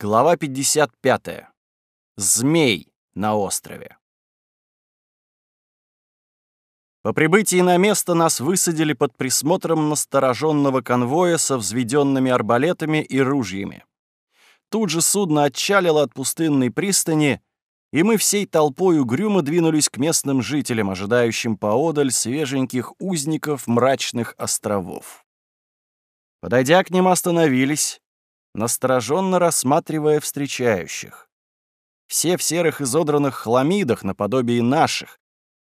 Глава 55. Змей на острове. По прибытии на место нас высадили под присмотром настороженного конвоя со взведенными арбалетами и ружьями. Тут же судно отчалило от пустынной пристани, и мы всей толпой угрюмо двинулись к местным жителям, ожидающим поодаль свеженьких узников мрачных островов. Подойдя к ним, остановились, настороженно рассматривая встречающих. Все в серых изодранных хламидах наподобие наших.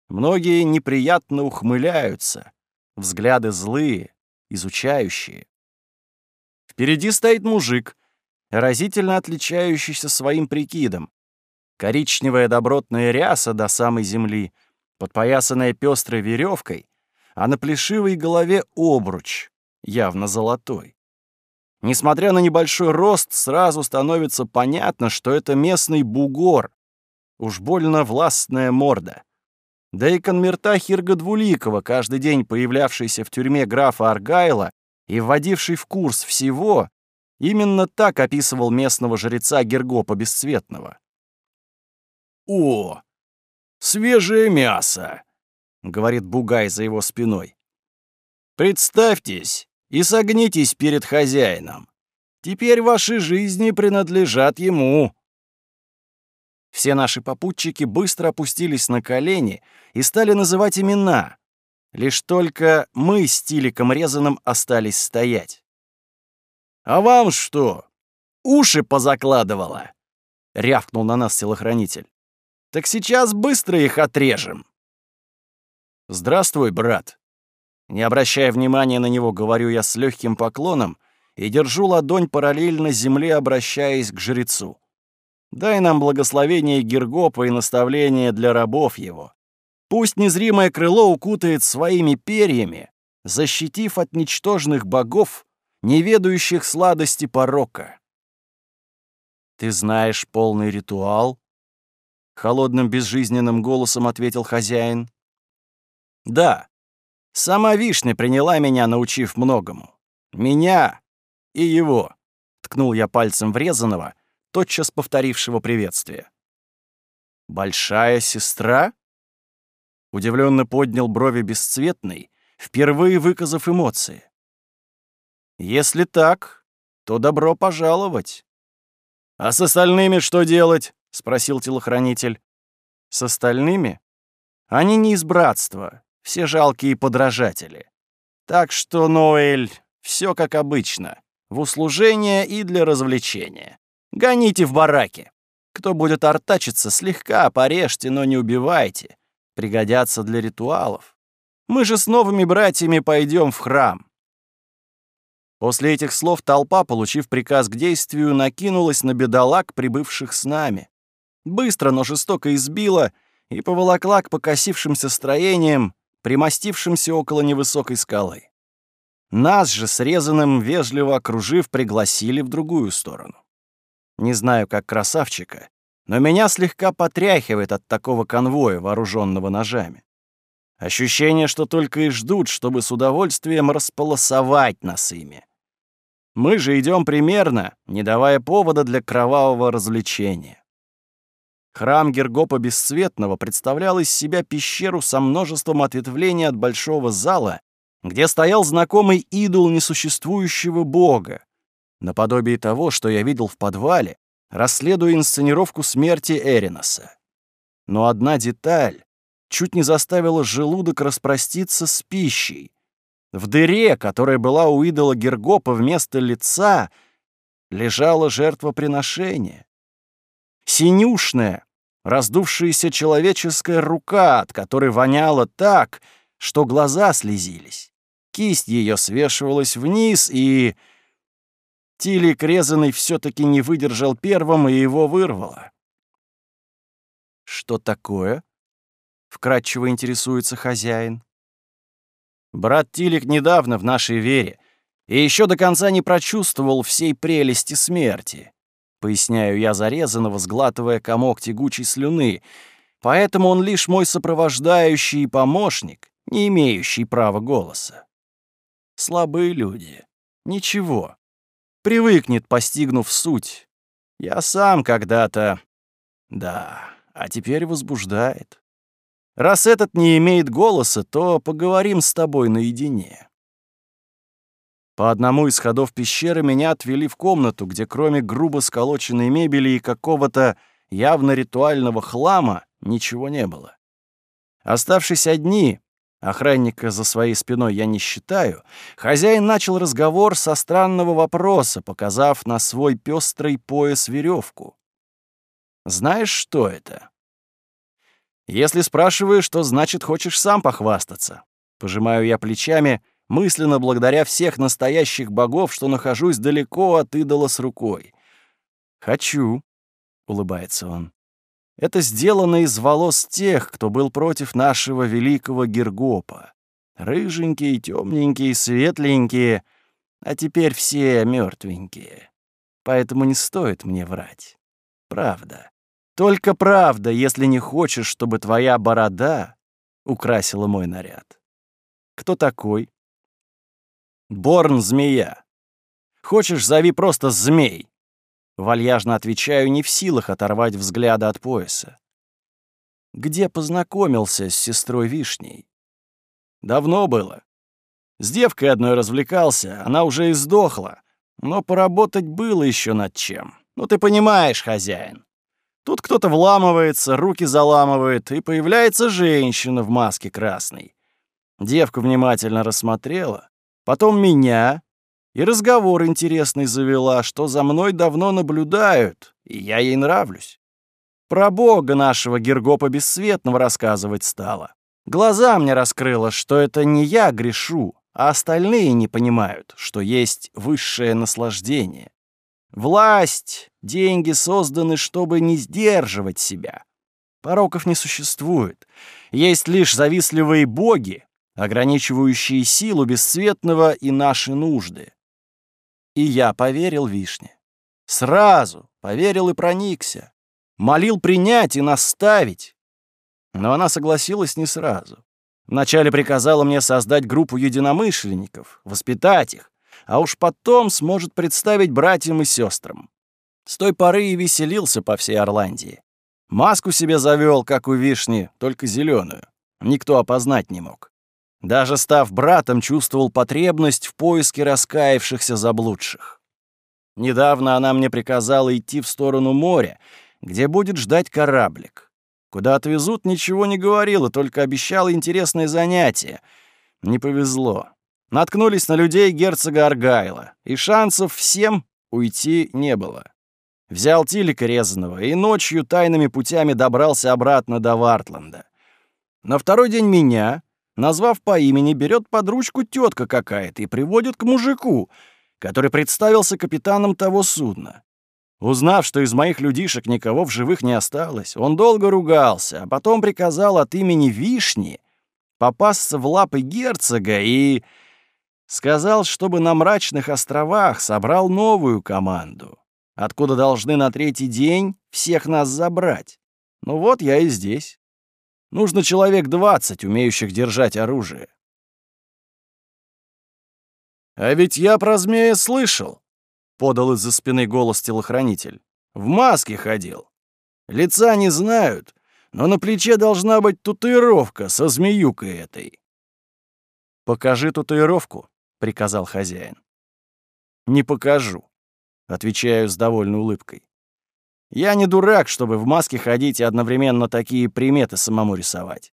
Многие неприятно ухмыляются, взгляды злые, изучающие. Впереди стоит мужик, разительно отличающийся своим прикидом. Коричневая добротная ряса до самой земли, подпоясанная пестрой веревкой, а на плешивой голове обруч, явно золотой. Несмотря на небольшой рост, сразу становится понятно, что это местный бугор. Уж больно властная морда. Да и конмерта Хирга Двуликова, каждый день появлявшийся в тюрьме графа Аргайла и вводивший в курс всего, именно так описывал местного жреца Гергопа Бесцветного. «О, свежее мясо!» — говорит Бугай за его спиной. «Представьтесь, и согнитесь перед хозяином. Теперь ваши жизни принадлежат ему». Все наши попутчики быстро опустились на колени и стали называть имена. Лишь только мы с Тиликом Резаным остались стоять. «А вам что, уши позакладывало?» — рявкнул на нас телохранитель. «Так сейчас быстро их отрежем». «Здравствуй, брат», не обращая внимания на него, говорю я с легким поклоном и держу ладонь параллельно земле, обращаясь к жрецу. Дай нам благословение Гергопа и наставление для рабов его. Пусть незримое крыло укутает своими перьями, защитив от ничтожных богов, не ведающих сладости порока. «Ты знаешь полный ритуал?» — холодным безжизненным голосом ответил хозяин. «Да, Сама Вишня приняла меня, научив многому. Меня и его. Ткнул я пальцем врезанного, тотчас повторившего приветствие. «Большая сестра?» Удивленно поднял брови бесцветный, впервые выказав эмоции. «Если так, то добро пожаловать». «А с остальными что делать?» — спросил телохранитель. «С остальными? Они не из братства, все жалкие подражатели. Так что, Ноэль, все как обычно. В услужение и для развлечения. Гоните в бараки. Кто будет артачиться, слегка порежьте, но не убивайте. Пригодятся для ритуалов. Мы же с новыми братьями пойдем в храм. После этих слов толпа, получив приказ к действию, накинулась на бедолаг, прибывших с нами. Быстро, но жестоко избила и поволокла к покосившимся строениям, примостившимся около невысокой скалы. Нас же, срезанным, вежливо окружив, пригласили в другую сторону. Не знаю, как красавчика, но меня слегка потряхивает от такого конвоя, вооруженного ножами. Ощущение, что только и ждут, чтобы с удовольствием располосовать нас ими. Мы же идем примерно, не давая повода для кровавого развлечения. Храм Гергопа Бесцветного представлял из себя пещеру со множеством ответвлений от большого зала, где стоял знакомый идол несуществующего бога, наподобие того, что я видел в подвале, расследуя инсценировку смерти Эриноса. Но одна деталь чуть не заставила желудок распроститься с пищей. В дыре, которая была у идола Гергопа вместо лица, лежало жертвоприношение. Синюшная, раздувшаяся человеческая рука, от которой воняло так, что глаза слезились. Кисть ее свешивалась вниз, и... Тилик резаный все-таки не выдержал первым, и его вырвало. «Что такое?» — вкратчиво интересуется хозяин. Брат Тилик недавно в нашей вере и еще до конца не прочувствовал всей прелести смерти. Поясняю я зарезанного, сглатывая комок тягучей слюны. Поэтому он лишь мой сопровождающий и помощник, не имеющий права голоса. Слабые люди. Ничего. Привыкнет, постигнув суть. Я сам когда-то... Да, а теперь возбуждает. Раз этот не имеет голоса, то поговорим с тобой наедине. По одному из ходов пещеры меня отвели в комнату, где кроме грубо сколоченной мебели и какого-то явно ритуального хлама ничего не было. Оставшись одни, охранника за своей спиной я не считаю, хозяин начал разговор со странного вопроса, показав на свой пестрый пояс веревку. «Знаешь, что это?» «Если спрашиваешь, то значит, хочешь сам похвастаться». Пожимаю я плечами — мысленно благодаря всех настоящих богов, что нахожусь далеко от идола с рукой. «Хочу», — улыбается он. «Это сделано из волос тех, кто был против нашего великого Гергопа. Рыженькие, темненькие, светленькие, а теперь все мертвенькие. Поэтому не стоит мне врать. Правда. Только правда, если не хочешь, чтобы твоя борода украсила мой наряд. Кто такой? Борн-змея. Хочешь, зови просто змей. Вальяжно отвечаю, не в силах оторвать взгляда от пояса. Где познакомился с сестрой Вишней? Давно было. С девкой одной развлекался, она уже и сдохла. Но поработать было еще над чем. Ну ты понимаешь, хозяин. Тут кто-то вламывается, руки заламывает, и появляется женщина в маске красной. Девку внимательно рассмотрела, потом меня, и разговор интересный завела, что за мной давно наблюдают, и я ей нравлюсь. Про бога нашего Гергопа Бесцветного рассказывать стала. Глаза мне раскрыла, что это не я грешу, а остальные не понимают, что есть высшее наслаждение. Власть, деньги созданы, чтобы не сдерживать себя. Пороков не существует. Есть лишь завистливые боги, ограничивающие силу бесцветного и наши нужды. И я поверил Вишне. Сразу поверил и проникся. Молил принять и наставить. Но она согласилась не сразу. Вначале приказала мне создать группу единомышленников, воспитать их, а уж потом сможет представить братьям и сестрам. С той поры и веселился по всей Орландии. Маску себе завел, как у вишни, только зеленую. Никто опознать не мог. Даже став братом, чувствовал потребность в поиске раскаявшихся заблудших. Недавно она мне приказала идти в сторону моря, где будет ждать кораблик. Куда отвезут, ничего не говорила, только обещала интересное занятие. Не повезло. Наткнулись на людей герцога Аргайла, и шансов всем уйти не было. Взял Тилика резаного и ночью тайными путями добрался обратно до Вартланда. На второй день меня, назвав по имени, берет под ручку тетка какая-то и приводит к мужику, который представился капитаном того судна. Узнав, что из моих людишек никого в живых не осталось, он долго ругался, а потом приказал от имени Вишни попасться в лапы герцога и... Сказал, чтобы на мрачных островах собрал новую команду, откуда должны на третий день всех нас забрать. Ну вот я и здесь. Нужно человек двадцать, умеющих держать оружие. «А ведь я про змея слышал», — подал из-за спины голос телохранитель. «В маске ходил. Лица не знают, но на плече должна быть татуировка со змеюкой этой». «Покажи татуировку», — приказал хозяин. «Не покажу», — отвечаю с довольной улыбкой. Я не дурак, чтобы в маске ходить и одновременно такие приметы самому рисовать.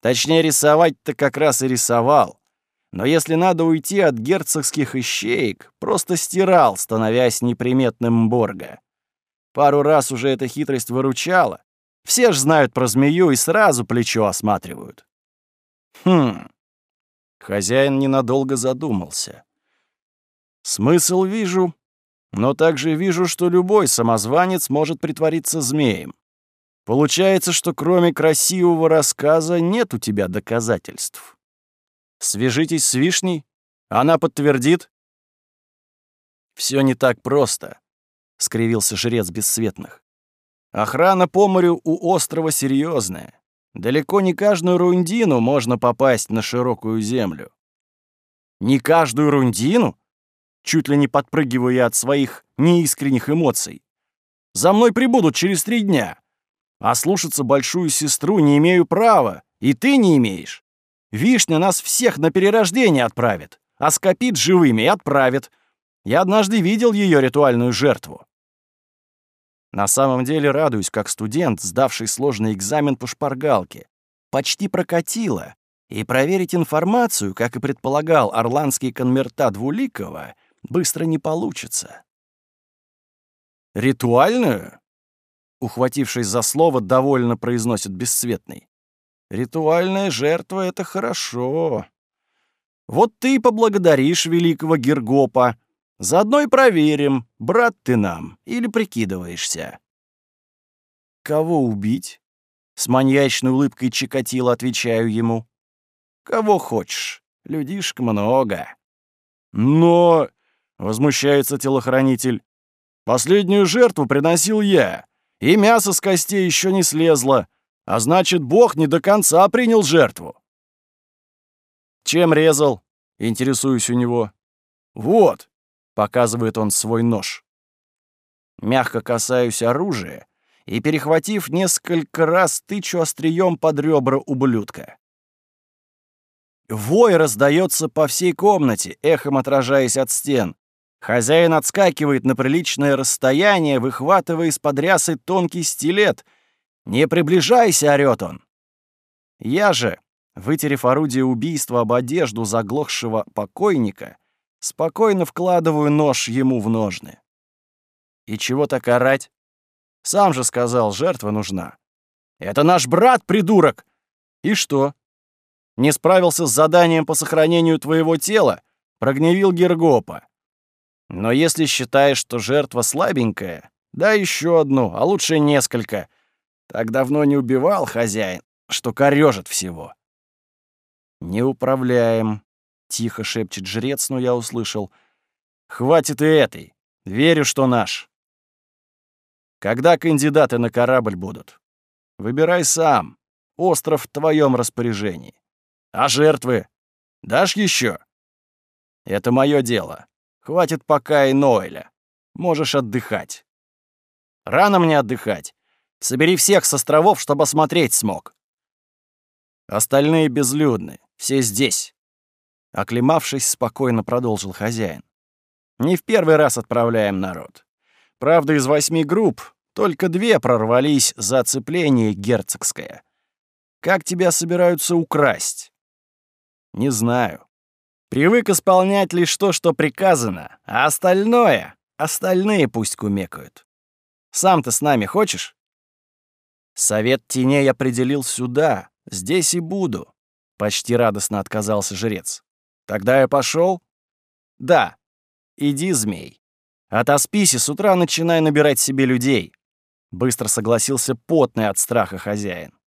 Точнее, рисовать-то как раз и рисовал. Но если надо уйти от герцогских ищеек, просто стирал, становясь неприметным Борга. Пару раз уже эта хитрость выручала. Все ж знают про змею и сразу плечо осматривают. Хм. Хозяин ненадолго задумался. Смысл вижу, но также вижу, что любой самозванец может притвориться змеем. Получается, что кроме красивого рассказа нет у тебя доказательств. Свяжитесь с Вишней, она подтвердит. Все не так просто, — скривился жрец бесцветных. Охрана по морю у острова серьезная. Далеко не каждую рундину можно попасть на широкую землю. Не каждую рундину? Чуть ли не подпрыгивая от своих неискренних эмоций. За мной прибудут через три дня. А слушаться большую сестру не имею права, и ты не имеешь. Вишня нас всех на перерождение отправит, а скопит живыми и отправит. Я однажды видел ее ритуальную жертву. На самом деле радуюсь, как студент, сдавший сложный экзамен по шпаргалке. Почти прокатило, и проверить информацию, как и предполагал орландский конверта Двуликова, быстро не получится. «Ритуальную?» Ухватившись за слово, довольно произносит бесцветный. «Ритуальная жертва — это хорошо. Вот ты поблагодаришь великого Гергопа. Заодно и проверим, брат ты нам или прикидываешься». «Кого убить?» С маньячной улыбкой Чикатило отвечаю ему. «Кого хочешь. Людишек много». «Но...» — возмущается телохранитель. «Последнюю жертву приносил я, и мясо с костей еще не слезло, а значит, Бог не до конца принял жертву». «Чем резал?» — интересуюсь у него. «Вот», — показывает он свой нож. Мягко касаюсь оружия и, перехватив несколько раз, тычу острием под ребра ублюдка. Вой раздается по всей комнате, эхом отражаясь от стен. Хозяин отскакивает на приличное расстояние, выхватывая из-под рясы тонкий стилет. «Не приближайся!» — орёт он. Я же, вытерев орудие убийства об одежду заглохшего покойника, спокойно вкладываю нож ему в ножны. И чего так орать? Сам же сказал, жертва нужна. Это наш брат, придурок! И что? Не справился с заданием по сохранению твоего тела, прогневил Гергопа. Но если считаешь, что жертва слабенькая, да еще одну, а лучше несколько. Так давно не убивал хозяин, что корёжит всего. «Не управляем», — тихо шепчет жрец, но я услышал. «Хватит и этой. Верю, что наш». «Когда кандидаты на корабль будут?» «Выбирай сам. Остров в твоем распоряжении. А жертвы? Дашь еще? Это мое дело. Хватит пока и Ноэля. Можешь отдыхать. Рано мне отдыхать. Собери всех с островов, чтобы осмотреть смог. Остальные безлюдны. Все здесь. Оклемавшись, спокойно продолжил хозяин. Не в первый раз отправляем народ. Правда, из восьми групп только две прорвались за оцепление герцогское. Как тебя собираются украсть? Не знаю. Привык исполнять лишь то, что приказано, а остальное остальные пусть кумекают. Сам ты с нами хочешь? Совет теней определил сюда, здесь и буду. Почти радостно отказался жрец. Тогда я пошел? Да. Иди, змей. Отоспись и с утра начинай набирать себе людей. Быстро согласился потный от страха хозяин.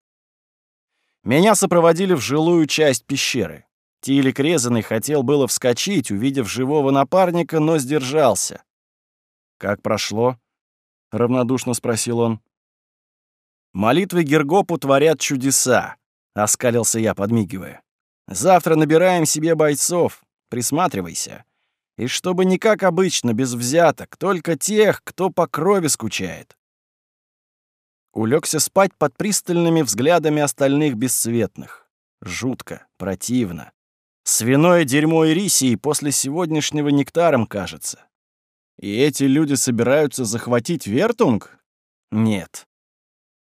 Меня сопроводили в жилую часть пещеры. Тилик резанный хотел было вскочить, увидев живого напарника, но сдержался. «Как прошло?» — равнодушно спросил он. «Молитвы Гергопу творят чудеса», — оскалился я, подмигивая. «Завтра набираем себе бойцов. Присматривайся. И чтобы не как обычно, без взяток, только тех, кто по крови скучает». Улегся спать под пристальными взглядами остальных бесцветных. Жутко, противно. Свиное дерьмо Ирисии после сегодняшнего нектаром кажется. И эти люди собираются захватить Вертунг? Нет.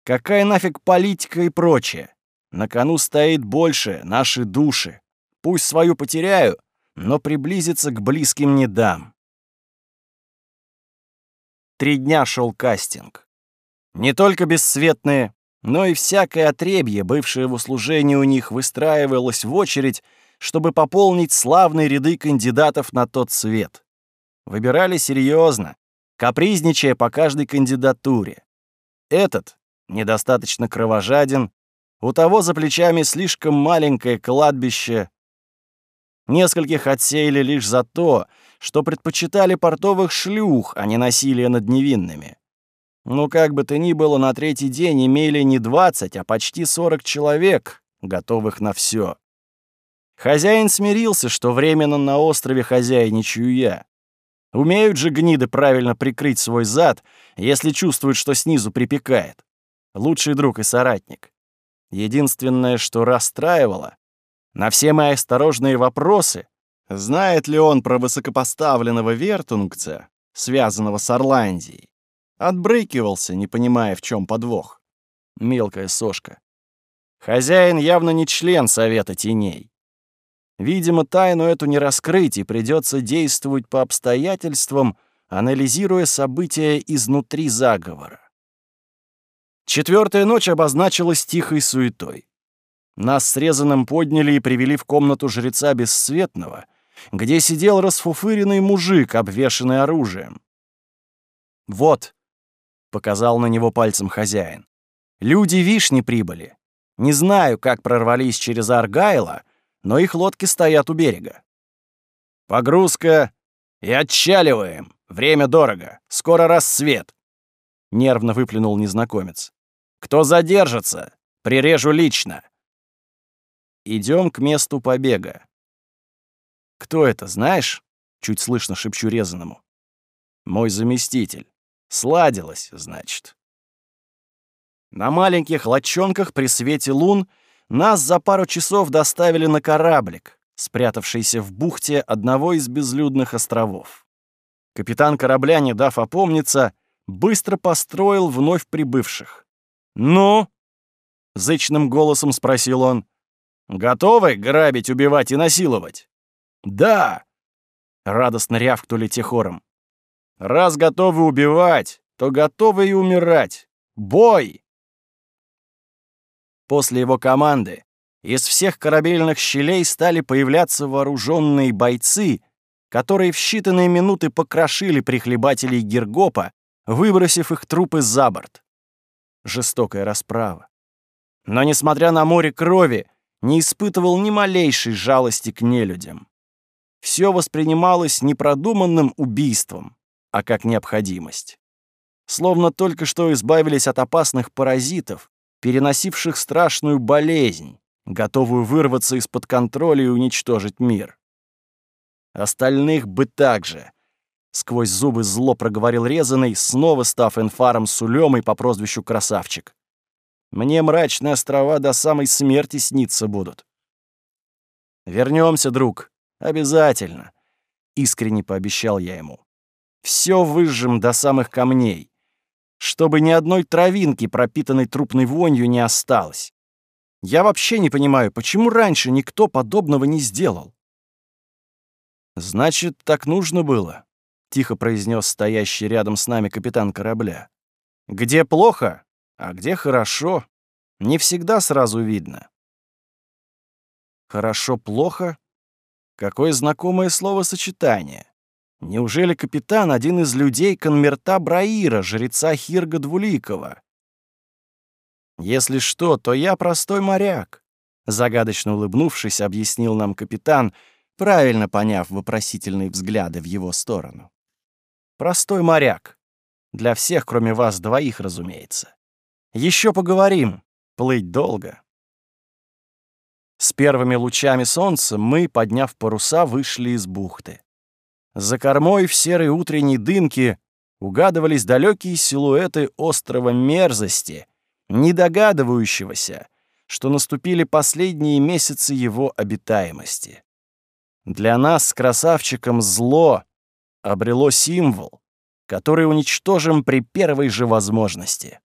Какая нафиг политика и прочее? На кону стоит больше, наши души. Пусть свою потеряю, но приблизиться к близким не дам. Три дня шел кастинг. Не только бесцветные, но и всякое отребье, бывшее в услужении у них, выстраивалось в очередь чтобы пополнить славные ряды кандидатов на тот свет. Выбирали серьезно, капризничая по каждой кандидатуре. Этот недостаточно кровожаден, у того за плечами слишком маленькое кладбище. Нескольких отсеяли лишь за то, что предпочитали портовых шлюх, а не насилие над невинными. Ну, как бы то ни было, на третий день имели не 20, а почти 40 человек, готовых на все. Хозяин смирился, что временно на острове хозяйничаю я. Умеют же гниды правильно прикрыть свой зад, если чувствуют, что снизу припекает. Лучший друг и соратник. Единственное, что расстраивало, на все мои осторожные вопросы, знает ли он про высокопоставленного вертунгца, связанного с Орландией, отбрыкивался, не понимая, в чем подвох. Мелкая сошка. Хозяин явно не член Совета Теней. Видимо, тайну эту не раскрыть, и придется действовать по обстоятельствам, анализируя события изнутри заговора. Четвертая ночь обозначилась тихой суетой. Нас срезанным подняли и привели в комнату жреца Бесцветного, где сидел расфуфыренный мужик, обвешанный оружием. «Вот», — показал на него пальцем хозяин, — «люди вишни прибыли. Не знаю, как прорвались через Аргайла, но их лодки стоят у берега. Погрузка и отчаливаем. Время дорого. Скоро рассвет. Нервно выплюнул незнакомец. Кто задержится, прирежу лично. Идем к месту побега. Кто это, знаешь? Чуть слышно шепчу резаному. Мой заместитель. Сладилось, значит. На маленьких лодчонках при свете лун — нас за пару часов доставили на кораблик, спрятавшийся в бухте одного из безлюдных островов. Капитан корабля, не дав опомниться, быстро построил вновь прибывших. «Ну?» — зычным голосом спросил он. «Готовы грабить, убивать и насиловать?» «Да!» — радостно рявкнули те хором. «Раз готовы убивать, то готовы и умирать. Бой!» После его команды из всех корабельных щелей стали появляться вооруженные бойцы, которые в считанные минуты покрошили прихлебателей Гергопа, выбросив их трупы за борт. Жестокая расправа. Но, несмотря на море крови, не испытывал ни малейшей жалости к нелюдям. Все воспринималось не продуманным убийством, а как необходимость. Словно только что избавились от опасных паразитов, переносивших страшную болезнь, готовую вырваться из-под контроля и уничтожить мир. Остальных бы так же. Сквозь зубы зло проговорил резаный, снова став инфаром с улемой по прозвищу Красавчик. Мне мрачные острова до самой смерти сниться будут. Вернемся, друг. Обязательно. Искренне пообещал я ему. Все выжжем до самых камней чтобы ни одной травинки, пропитанной трупной вонью, не осталось. Я вообще не понимаю, почему раньше никто подобного не сделал. «Значит, так нужно было», — тихо произнес стоящий рядом с нами капитан корабля. «Где плохо, а где хорошо, не всегда сразу видно». «Хорошо-плохо» — какое знакомое словосочетание. Неужели капитан — один из людей конмерта Браира, жреца Хирга Двуликова? Если что, то я простой моряк, загадочно улыбнувшись, объяснил нам капитан, правильно поняв вопросительные взгляды в его сторону. Простой моряк. Для всех, кроме вас двоих, разумеется. Еще поговорим. Плыть долго. С первыми лучами солнца мы, подняв паруса, вышли из бухты. За кормой в серой утренней дымке угадывались далекие силуэты острова мерзости, не догадывающегося, что наступили последние месяцы его обитаемости. Для нас с красавчиком зло обрело символ, который уничтожим при первой же возможности.